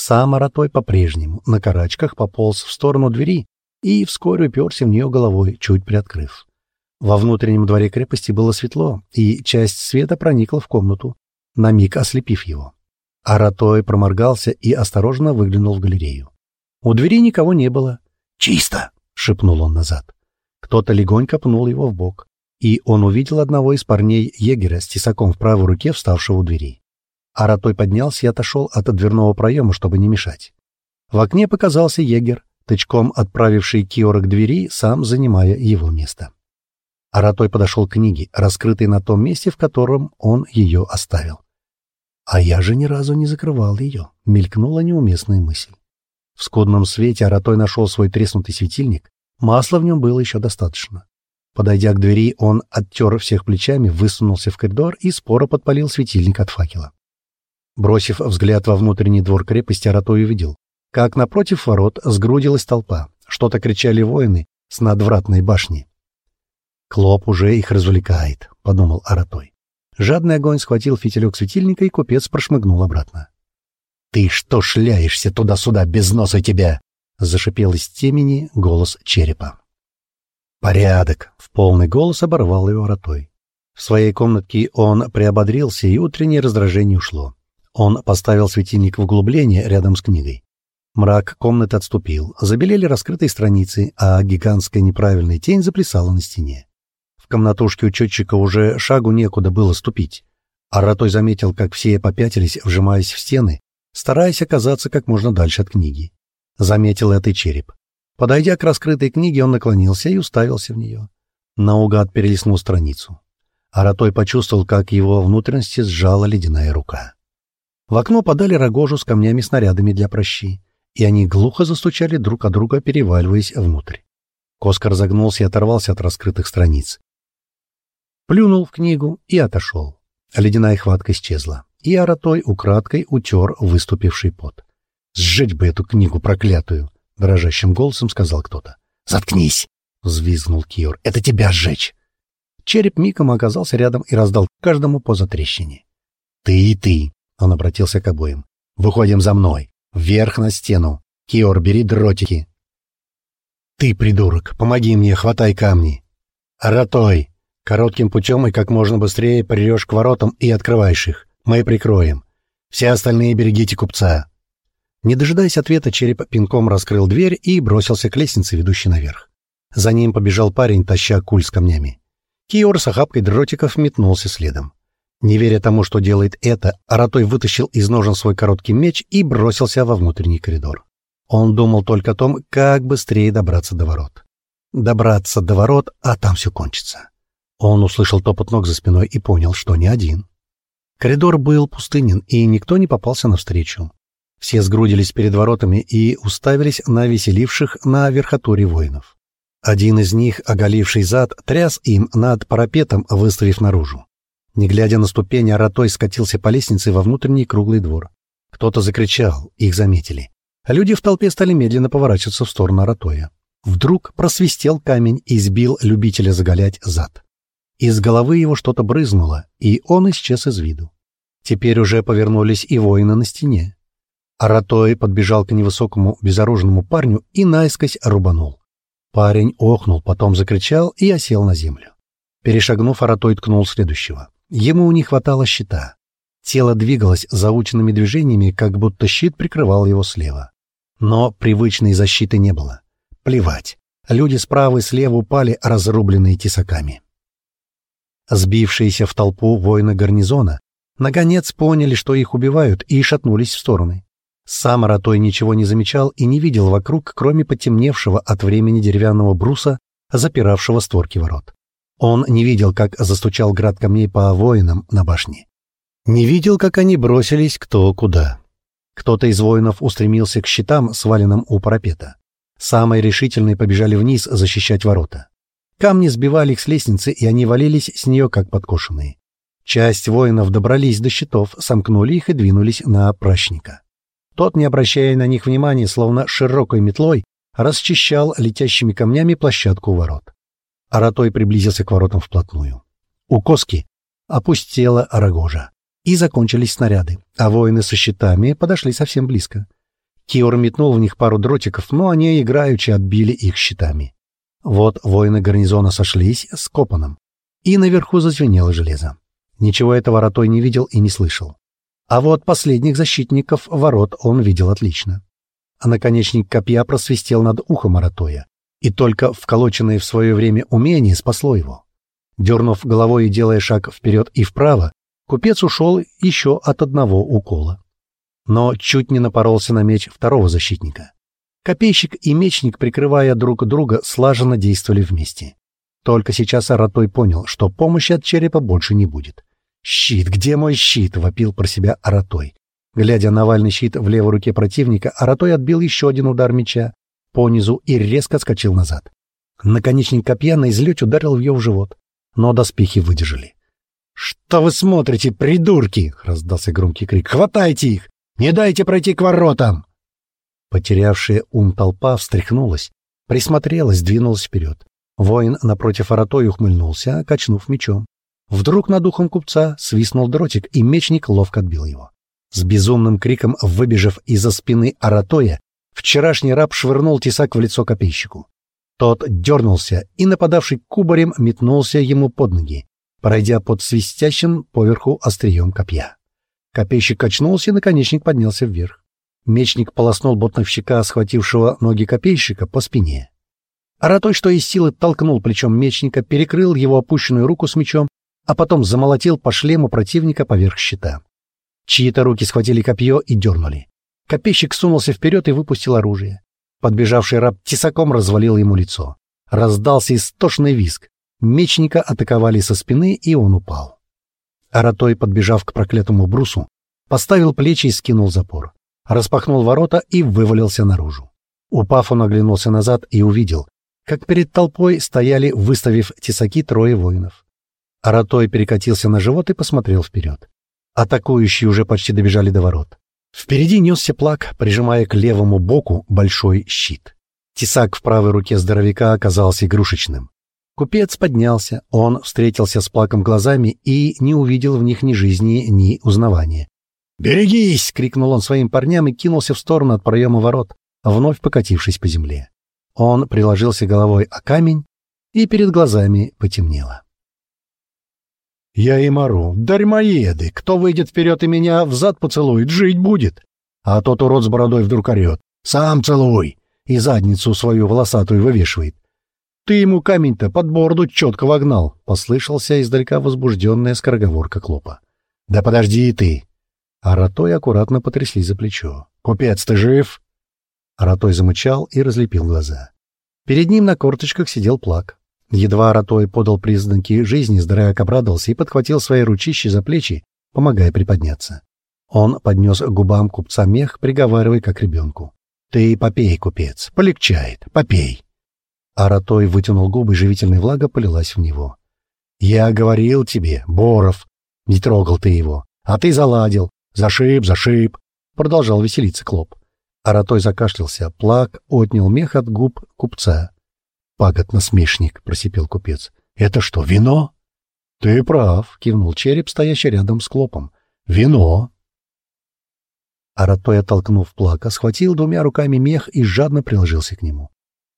Сам Аратой по-прежнему на карачках пополз в сторону двери и вскоре уперся в нее головой, чуть приоткрыв. Во внутреннем дворе крепости было светло, и часть света проникла в комнату, на миг ослепив его. Аратой проморгался и осторожно выглянул в галерею. У двери никого не было. «Чисто!» — шепнул он назад. Кто-то легонько пнул его в бок, и он увидел одного из парней егеря с тесаком в правой руке, вставшего у двери. Аратой поднялся и отошел от дверного проема, чтобы не мешать. В окне показался егер, тычком отправивший Киора к двери, сам занимая его место. Аратой подошел к книге, раскрытой на том месте, в котором он ее оставил. «А я же ни разу не закрывал ее», — мелькнула неуместная мысль. В скудном свете Аратой нашел свой треснутый светильник. Масла в нем было еще достаточно. Подойдя к двери, он оттер всех плечами, высунулся в коридор и споро подпалил светильник от факела. Бросив взгляд во внутренний двор крепости, Аратой увидел, как напротив ворот сгрудилась толпа. Что-то кричали воины с надвратной башни. «Клоп уже их развлекает», — подумал Аратой. Жадный огонь схватил фитилек светильника, и купец прошмыгнул обратно. «Ты что шляешься туда-сюда, без носа тебя?» — зашипел из темени голос черепа. «Порядок!» — в полный голос оборвал его ротой. В своей комнатке он приободрился, и утреннее раздражение ушло. Он поставил светильник в углубление рядом с книгой. Мрак комнаты отступил, забелели раскрытые страницы, а гигантская неправильная тень заплясала на стене. В комнатушке учетчика уже шагу некуда было ступить. Аратой заметил, как все попятились, вжимаясь в стены, стараясь оказаться как можно дальше от книги. Заметил это и череп. Подойдя к раскрытой книге, он наклонился и уставился в нее. Наугад перелистнул страницу. Аратой почувствовал, как его внутренности сжала ледяная рука. В окно подали рогожу с камнями-снарядами для прощи, и они глухо застучали друг от друга, переваливаясь внутрь. Коска разогнулся и оторвался от раскрытых страниц. Плюнул в книгу и отошел. Ледяная хватка исчезла, и Аратой украдкой утер выступивший пот. «Сжечь бы эту книгу проклятую!» — дрожащим голосом сказал кто-то. «Заткнись!» — взвизгнул Киор. «Это тебя сжечь!» Череп миком оказался рядом и раздал каждому по затрещине. «Ты и ты!» — он обратился к обоим. «Выходим за мной! Вверх на стену! Киор, бери дротики!» «Ты, придурок, помоги мне, хватай камни!» «Аратой, коротким путем и как можно быстрее придешь к воротам и открываешь их. Мы прикроем. Все остальные берегите купца!» Не дожидаясь ответа, череп пинком раскрыл дверь и бросился к лестнице, ведущей наверх. За ним побежал парень, таща куль с камнями. Киор с охапкой дротиков метнулся следом. Не веря тому, что делает это, Аратой вытащил из ножен свой короткий меч и бросился во внутренний коридор. Он думал только о том, как быстрее добраться до ворот. Добраться до ворот, а там все кончится. Он услышал топот ног за спиной и понял, что не один. Коридор был пустынен, и никто не попался навстречу. Все сгрудились перед воротами и уставились на веселивших на верхотуре воинов. Один из них, оголивший зад, тряс им над парапетом, выставив наружу. Не глядя на ступени, Аратой скатился по лестнице во внутренний круглый двор. Кто-то закричал, их заметили. А люди в толпе стали медленно поворачиваться в сторону Аратоя. Вдруг просвистел камень и сбил любителя заголять зад. Из головы его что-то брызнуло, и он исчез из виду. Теперь уже повернулись и воины на стене. Аратой подбежал к невысокому безоружному парню и наискось рубанул. Парень охнул, потом закричал и осел на землю. Перешагнув, Аратой ткнул следующего. Ему не хватало щита. Тело двигалось заученными движениями, как будто щит прикрывал его слева. Но привычной защиты не было. Плевать. Люди справа и слева упали, разрубленные тесаками. Сбившиеся в толпу воины гарнизона наконец поняли, что их убивают, и шатнулись в стороны. Сам Аратой ничего не замечал и не видел вокруг, кроме потемневшего от времени деревянного бруса, запиравшего створки ворот. Он не видел, как застучал град камней по воинам на башне. Не видел, как они бросились кто куда. Кто-то из воинов устремился к щитам, сваленным у парапета. Самые решительные побежали вниз защищать ворота. Камни сбивали их с лестницы, и они валились с нее, как подкошенные. Часть воинов добрались до щитов, сомкнули их и двинулись на пращника. Тот, не обращая на них внимания, словно широкой метлой, расчищал летящими камнями площадку ворот. Аратой приблизился к воротам вплотную. У Коски опустела рогожа. И закончились снаряды, а воины со щитами подошли совсем близко. Киор метнул в них пару дротиков, но они играючи отбили их щитами. Вот воины гарнизона сошлись с Копаном, и наверху зазвенело железо. Ничего этого Аратой не видел и не слышал. А вот последних защитников ворот он видел отлично. А наконечник копья просвистел над ухом Аратоя, и только вколоченное в свое время умение спасло его. Дернув головой и делая шаг вперед и вправо, купец ушел еще от одного укола. Но чуть не напоролся на меч второго защитника. Копейщик и мечник, прикрывая друг друга, слаженно действовали вместе. Только сейчас Аратой понял, что помощи от черепа больше не будет. «Щит! Где мой щит?» — вопил про себя Аратой. Глядя на овальный щит в левой руке противника, Аратой отбил еще один удар меча по низу и резко отскочил назад. Наконечник копья на излете ударил ее в живот, но доспехи выдержали. «Что вы смотрите, придурки?» — раздался громкий крик. «Хватайте их! Не дайте пройти к воротам!» Потерявшая ум толпа встряхнулась, присмотрелась, двинулась вперед. Воин напротив Аратой ухмыльнулся, качнув мечом. Вдруг над ухом купца свистнул дротик, и мечник ловко отбил его. С безумным криком, выбежав из-за спины Аратоя, вчерашний раб швырнул тесак в лицо копейщику. Тот дернулся, и нападавший кубарем метнулся ему под ноги, пройдя под свистящим поверху острием копья. Копейщик качнулся, и наконечник поднялся вверх. Мечник полоснул ботновщика, схватившего ноги копейщика, по спине. Аратой, что из силы, толкнул плечом мечника, перекрыл его опущенную руку с мечом а потом замолотил по шлему противника поверх щита. Чьи-то руки схватили копье и дернули. Копейщик сунулся вперед и выпустил оружие. Подбежавший раб тесаком развалил ему лицо. Раздался истошный визг. Мечника атаковали со спины, и он упал. Аратой, подбежав к проклятому брусу, поставил плечи и скинул запор. Распахнул ворота и вывалился наружу. Упав, он оглянулся назад и увидел, как перед толпой стояли, выставив тесаки, трое воинов. Аратой перекатился на живот и посмотрел вперед. Атакующие уже почти добежали до ворот. Впереди несся плак, прижимая к левому боку большой щит. Тесак в правой руке здоровяка оказался игрушечным. Купец поднялся, он встретился с плаком глазами и не увидел в них ни жизни, ни узнавания. «Берегись!» — крикнул он своим парням и кинулся в сторону от проема ворот, вновь покатившись по земле. Он приложился головой о камень, и перед глазами потемнело. «Я и мору, дармоеды! Кто выйдет вперед и меня взад поцелует, жить будет!» А тот урод с бородой вдруг орет. «Сам целуй!» И задницу свою волосатую вывешивает. «Ты ему камень-то под бороду четко вогнал!» — послышался издалека возбужденная скороговорка Клопа. «Да подожди ты!» Аратой аккуратно потрясли за плечо. «Купец, ты жив?» Аратой замычал и разлепил глаза. Перед ним на корточках сидел плак. Едва Аратой подал признаки жизни, здоровяк обрадовался и подхватил свои ручищи за плечи, помогая приподняться. Он поднес к губам купца мех, приговаривая как ребенку. «Ты попей, купец, полегчает, попей!» Аратой вытянул губы, живительная влага полилась в него. «Я говорил тебе, Боров, не трогал ты его, а ты заладил, зашиб, зашиб!» Продолжал веселиться Клоп. Аратой закашлялся, плак отнял мех от губ купца. «Пагод-насмешник», — просипел купец. «Это что, вино?» «Ты прав», — кивнул череп, стоящий рядом с клопом. «Вино». Аратой, оттолкнув плака, схватил двумя руками мех и жадно приложился к нему.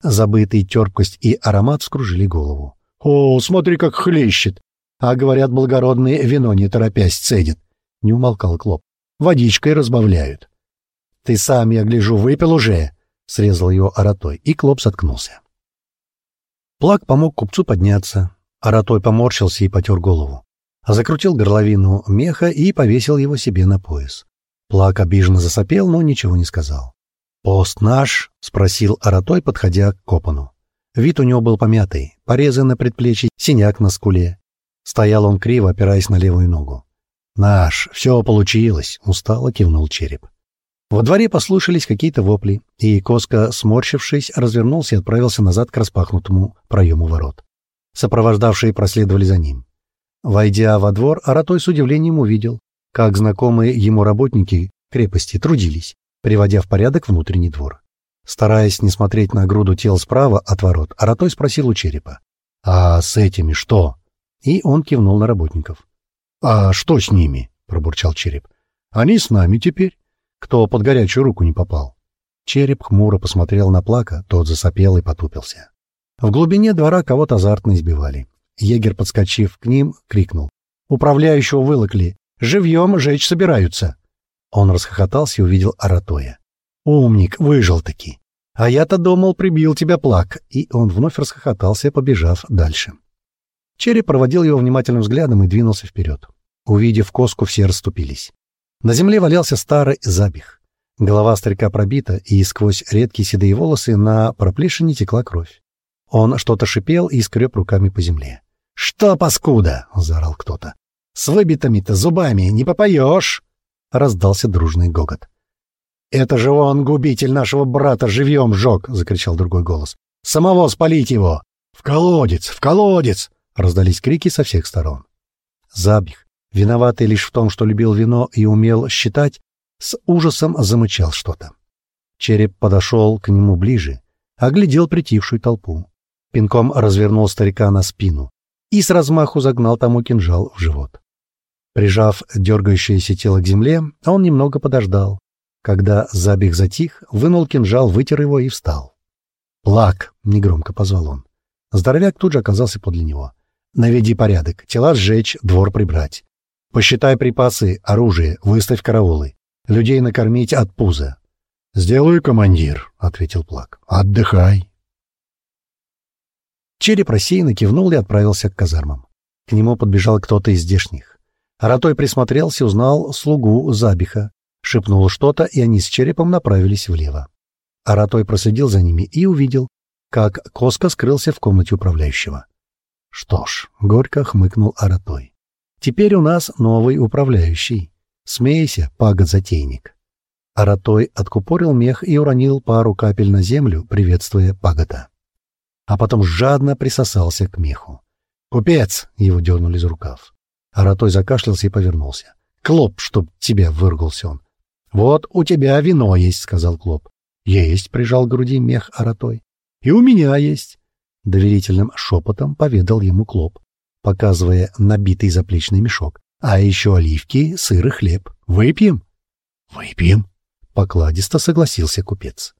Забытый терпкость и аромат вскружили голову. «О, смотри, как хлещет! А, говорят, благородные вино не торопясь цедят!» — не умолкал Клоп. «Водичкой разбавляют». «Ты сам, я гляжу, выпил уже!» — срезал его Аратой, и Клоп соткнулся. Плак помог купцу подняться. Аратой поморщился и потер голову. Закрутил горловину меха и повесил его себе на пояс. Плак обиженно засопел, но ничего не сказал. «Пост наш?» — спросил Аратой, подходя к Копану. Вид у него был помятый, порезы на предплечье, синяк на скуле. Стоял он криво, опираясь на левую ногу. «Наш, все получилось!» — устало кивнул череп. Во дворе послышались какие-то вопли, и Коска, сморщившись, развернулся и отправился назад к распахнутому проему ворот. Сопровождавшие проследовали за ним. Войдя во двор, Аратой с удивлением увидел, как знакомые ему работники крепости трудились, приводя в порядок внутренний двор. Стараясь не смотреть на груду тел справа от ворот, Аратой спросил у черепа. «А с этими что?» И он кивнул на работников. «А что с ними?» — пробурчал череп. «Они с нами теперь кто под горячую руку не попал. Череп хмуро посмотрел на Плака, тот засопел и потупился. В глубине двора кого-то азартно избивали. Егер, подскочив к ним, крикнул. «Управляющего вылокли! Живьем жечь собираются!» Он расхохотался и увидел Аратоя. «Умник, выжил-таки! А я-то думал, прибил тебя Плак!» И он вновь расхохотался, побежав дальше. Череп проводил его внимательным взглядом и двинулся вперед. Увидев коску, все расступились. На земле валялся старый забег. Голова старика пробита, и сквозь редкие седые волосы на проплешине текла кровь. Он что-то шипел и скреб руками по земле. «Что, паскуда!» — заорал кто-то. «С выбитыми-то зубами не попоешь!» — раздался дружный гогот. «Это же он, губитель нашего брата, живьем жег!» — закричал другой голос. «Самого спалить его! В колодец! В колодец!» — раздались крики со всех сторон. Забег, виноватый лишь в том, что любил вино и умел считать, с ужасом замычал что-то. Череп подошел к нему ближе, оглядел притихшую толпу. Пинком развернул старика на спину и с размаху загнал тому кинжал в живот. Прижав дергающееся тело к земле, он немного подождал. Когда забег затих, вынул кинжал, вытер его и встал. «Плак!» — негромко позвал он. Здоровяк тут же оказался подле него. «Наведи порядок, тела сжечь, двор прибрать. Посчитай припасы, оружие, выставь караулы. Людей накормить от пуза. — Сделаю, командир, — ответил Плак. — Отдыхай. Череп рассеянно кивнул и отправился к казармам. К нему подбежал кто-то из здешних. Аратой присмотрелся, узнал слугу Забиха, шепнул что-то, и они с черепом направились влево. Аратой проследил за ними и увидел, как Коска скрылся в комнате управляющего. Что ж, горько хмыкнул Аратой. Теперь у нас новый управляющий. Смейся, пагод-затейник. Аратой откупорил мех и уронил пару капель на землю, приветствуя пагота. А потом жадно присосался к меху. «Купец!» — его дернули за рукав. Аратой закашлялся и повернулся. «Клоп, чтоб тебя!» — выругался он. «Вот у тебя вино есть», — сказал Клоп. «Есть», — прижал к груди мех Аратой. «И у меня есть», — доверительным шепотом поведал ему Клоп, показывая набитый заплечный мешок. «А еще оливки, сыр и хлеб. Выпьем?» «Выпьем», — покладисто согласился купец.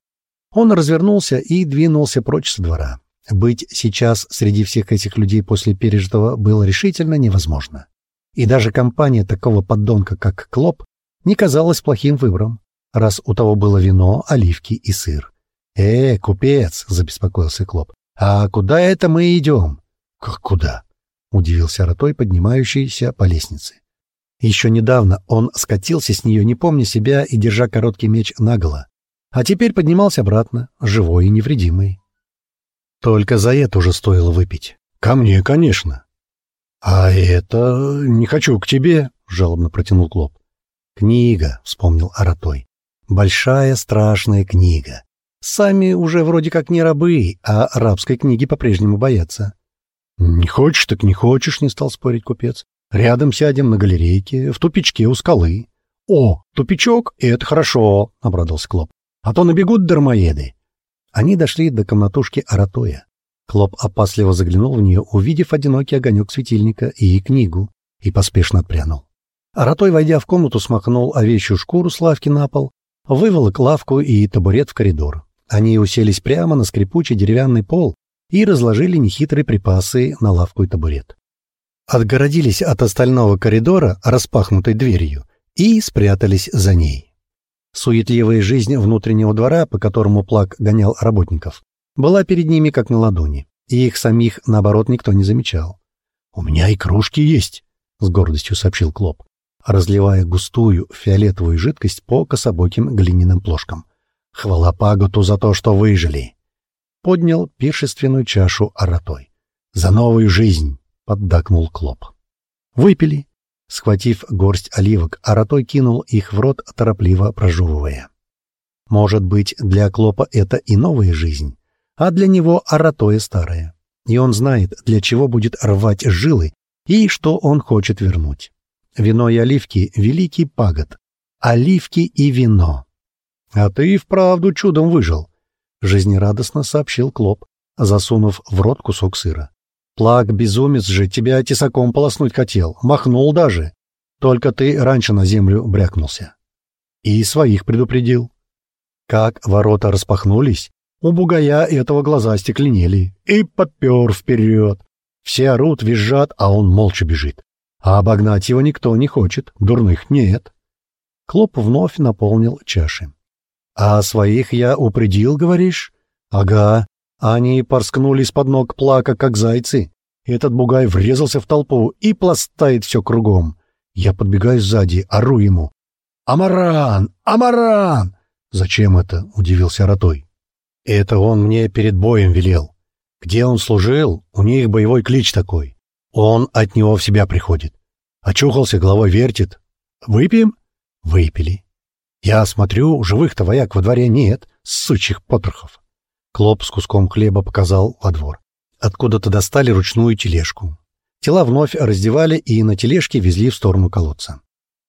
Он развернулся и двинулся прочь со двора. Быть сейчас среди всех этих людей после пережитого было решительно невозможно. И даже компания такого подонка, как Клоп, не казалась плохим выбором, раз у того было вино, оливки и сыр. «Э, купец!» — забеспокоился Клоп. «А куда это мы идем?» «Как куда?» — удивился Ротой, поднимающийся по лестнице. Еще недавно он скатился с нее, не помня себя и держа короткий меч наголо. А теперь поднимался обратно, живой и невредимый. Только за это уже стоило выпить. Ко мне, конечно. А это... не хочу к тебе, жалобно протянул Клоп. Книга, вспомнил Аратой. Большая страшная книга. Сами уже вроде как не рабы, а рабской книги по-прежнему боятся. Не хочешь, так не хочешь, не стал спорить купец. Рядом сядем на галерейке, в тупичке у скалы. О, тупичок, и это хорошо, обрадовался Клоп. А то набегут дармоеды. Они дошли до комнатушки Аратоя. Клоп опасливо заглянул в нее, увидев одинокий огонек светильника и книгу, и поспешно отпрянул. Аратой, войдя в комнату, смахнул овечью шкуру с лавки на пол, выволок лавку и табурет в коридор. Они уселись прямо на скрипучий деревянный пол и разложили нехитрые припасы на лавку и табурет. Отгородились от остального коридора распахнутой дверью и спрятались за ней. Суетливая жизнь внутреннего двора, по которому Плак гонял работников, была перед ними как на ладони, и их самих, наоборот, никто не замечал. «У меня и кружки есть», — с гордостью сообщил Клоп, разливая густую фиолетовую жидкость по кособоким глиняным плошкам. «Хвала Паготу за то, что выжили!» Поднял пиршественную чашу оротой. «За новую жизнь!» — поддакнул Клоп. Выпили, Схватив горсть оливок, Аратой кинул их в рот, торопливо прожевывая. Может быть, для Клопа это и новая жизнь, а для него Аратоя старая. И он знает, для чего будет рвать жилы и что он хочет вернуть. Вино и оливки — великий пагод. Оливки и вино. — А ты и вправду чудом выжил, — жизнерадостно сообщил Клоп, засунув в рот кусок сыра. Плаг, безумец же, тебя тесаком полоснуть хотел, махнул даже. Только ты раньше на землю брякнулся. И своих предупредил. Как ворота распахнулись, у бугая этого глаза стекленели, и попер вперед. Все орут, визжат, а он молча бежит. А обогнать его никто не хочет, дурных нет. Клоп вновь наполнил чаши. — А своих я упредил, говоришь? — Ага, они порскнули из-под ног плака, как зайцы. Этот бугай врезался в толпу и пластает все кругом. Я подбегаю сзади, ору ему. «Амаран! Амаран!» «Зачем это?» — удивился Ротой. «Это он мне перед боем велел. Где он служил, у них боевой клич такой. Он от него в себя приходит. Очухался, головой вертит. Выпьем?» «Выпили. Я смотрю, живых-то вояк во дворе нет, сучих потрохов. Клоп с куском хлеба показал во двор. Откуда-то достали ручную тележку. Тела вновь раздевали и на тележке везли в сторону колодца.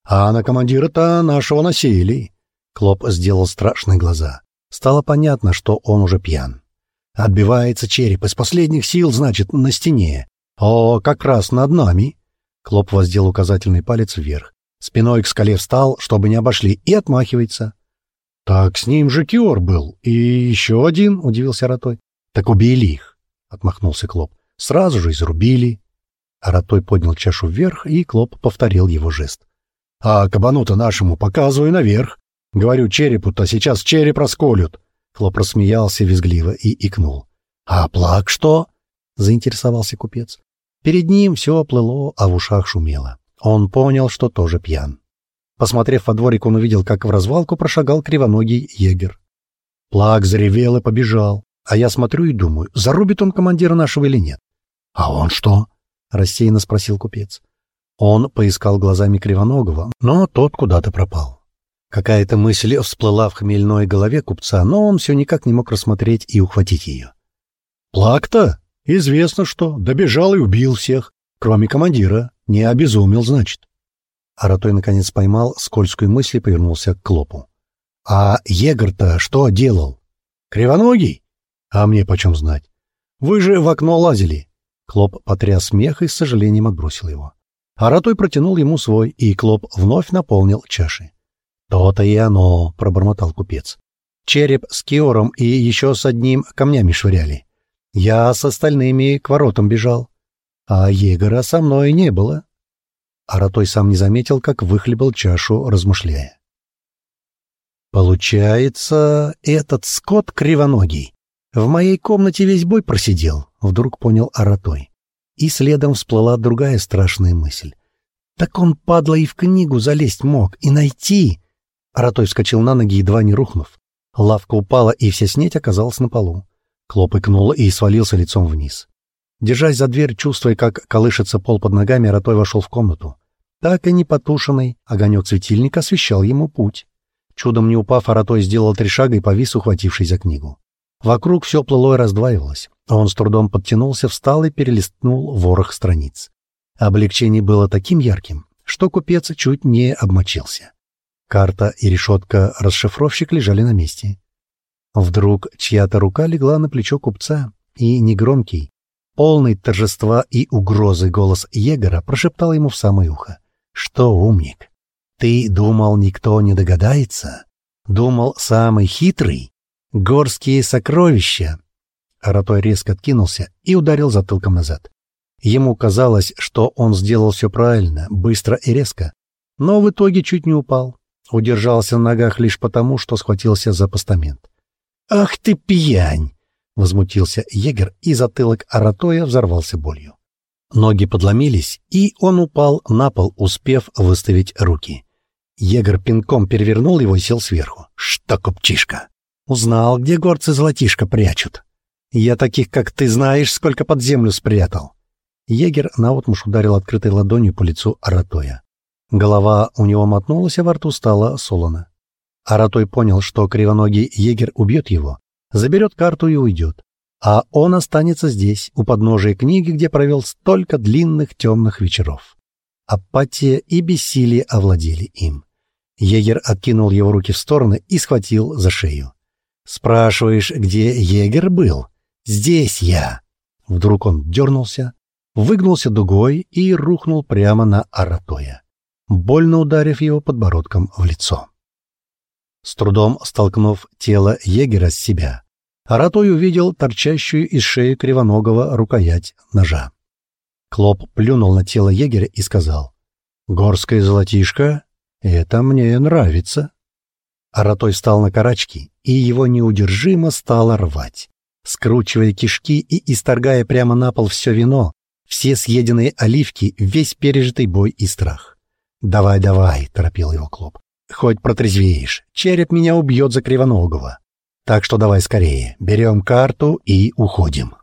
А на командира-то нашего насели. Клоп сделал страшные глаза. Стало понятно, что он уже пьян. Отбивается череп из последних сил, значит, на стене. О, как раз над нами. Клоп воздел указательный палец вверх. Спиной к скале встал, чтобы не обошли, и отмахивается. — Так с ним же Киор был. И еще один, — удивился Аратой. — Так убили их, — отмахнулся Клоп. — Сразу же изрубили. Аратой поднял чашу вверх, и Клоп повторил его жест. — А кабану-то нашему показываю наверх. Говорю, черепу-то сейчас череп расколют. Клоп рассмеялся визгливо и икнул. — А плак что? — заинтересовался купец. Перед ним все плыло, а в ушах шумело. Он понял, что тоже пьян. Посмотрев во дворик, он увидел, как в развалку прошагал кривоногий егер. Плак заревел и побежал. А я смотрю и думаю, зарубит он командира нашего или нет. — А он что? — рассеянно спросил купец. Он поискал глазами Кривоногого, но тот куда-то пропал. Какая-то мысль всплыла в хмельной голове купца, но он все никак не мог рассмотреть и ухватить ее. «Плак-то? Известно что. Добежал и убил всех, кроме командира. Не обезумел, значит». Аратой наконец поймал скользкую мысль и повернулся к Клопу. «А Егор-то что делал? Кривоногий? А мне почем знать? Вы же в окно лазили». Клоп потряс смех и с сожалением отбросил его. Аратой протянул ему свой, и Клоп вновь наполнил чаши. «То-то и оно», — пробормотал купец. «Череп с Киором и еще с одним камнями швыряли. Я с остальными к воротам бежал, а Егора со мной не было». Аратой сам не заметил, как выхлебал чашу, размышляя. «Получается, этот скот кривоногий в моей комнате весь бой просидел», — вдруг понял Аратой. И следом всплыла другая страшная мысль. Так он, падла, и в книгу залезть мог, и найти. Аратой вскочил на ноги, едва не рухнув. Лавка упала, и вся снеть оказалась на полу. Клоп икнул и свалился лицом вниз. Держась за дверь, чувствуя, как колышется пол под ногами, Аратой вошел в комнату. Так и не потушенный огонек светильника освещал ему путь. Чудом не упав, Аратой сделал три шага и повис, ухватившись за книгу. Вокруг все плыло и раздваивалось. Он с трудом подтянулся, встал и перелистнул ворох страниц. Облегчение было таким ярким, что купец чуть не обмочился. Карта и решетка-расшифровщик лежали на месте. Вдруг чья-то рука легла на плечо купца, и негромкий, полный торжества и угрозы голос Егора прошептал ему в самое ухо. «Что, умник, ты думал, никто не догадается? Думал, самый хитрый? Горские сокровища!» Аратой резко откинулся и ударил затылком назад. Ему казалось, что он сделал все правильно, быстро и резко, но в итоге чуть не упал. Удержался на ногах лишь потому, что схватился за постамент. «Ах ты пьянь!» — возмутился егер, и затылок Аратоя взорвался болью. Ноги подломились, и он упал на пол, успев выставить руки. Егор пинком перевернул его и сел сверху. «Что, купчишка?» Узнал, где горцы золотишко прячут. Я таких, как ты, знаешь, сколько под землю спрятал. Егер наотмашь ударил открытой ладонью по лицу Аратоя. Голова у него мотнулась, а во рту стало солоно. Аратой понял, что кривоногий егер убьет его, заберет карту и уйдет. А он останется здесь, у подножия книги, где провел столько длинных темных вечеров. Апатия и бессилие овладели им. Егер откинул его руки в стороны и схватил за шею. Спрашиваешь, где егер был? Здесь я. Вдруг он дернулся, выгнулся дугой и рухнул прямо на Аратоя, больно ударив его подбородком в лицо. С трудом столкнув тело егера с себя, Аратой увидел торчащую из шеи кривоногого рукоять ножа. Клоп плюнул на тело егеря и сказал, «Горское золотишко? Это мне нравится». Аратой встал на карачки, и его неудержимо стало рвать, скручивая кишки и исторгая прямо на пол все вино, все съеденные оливки, весь пережитый бой и страх. «Давай, давай», — торопил его Клоп, — «хоть протрезвеешь, череп меня убьет за кривоногого. Так что давай скорее, берем карту и уходим».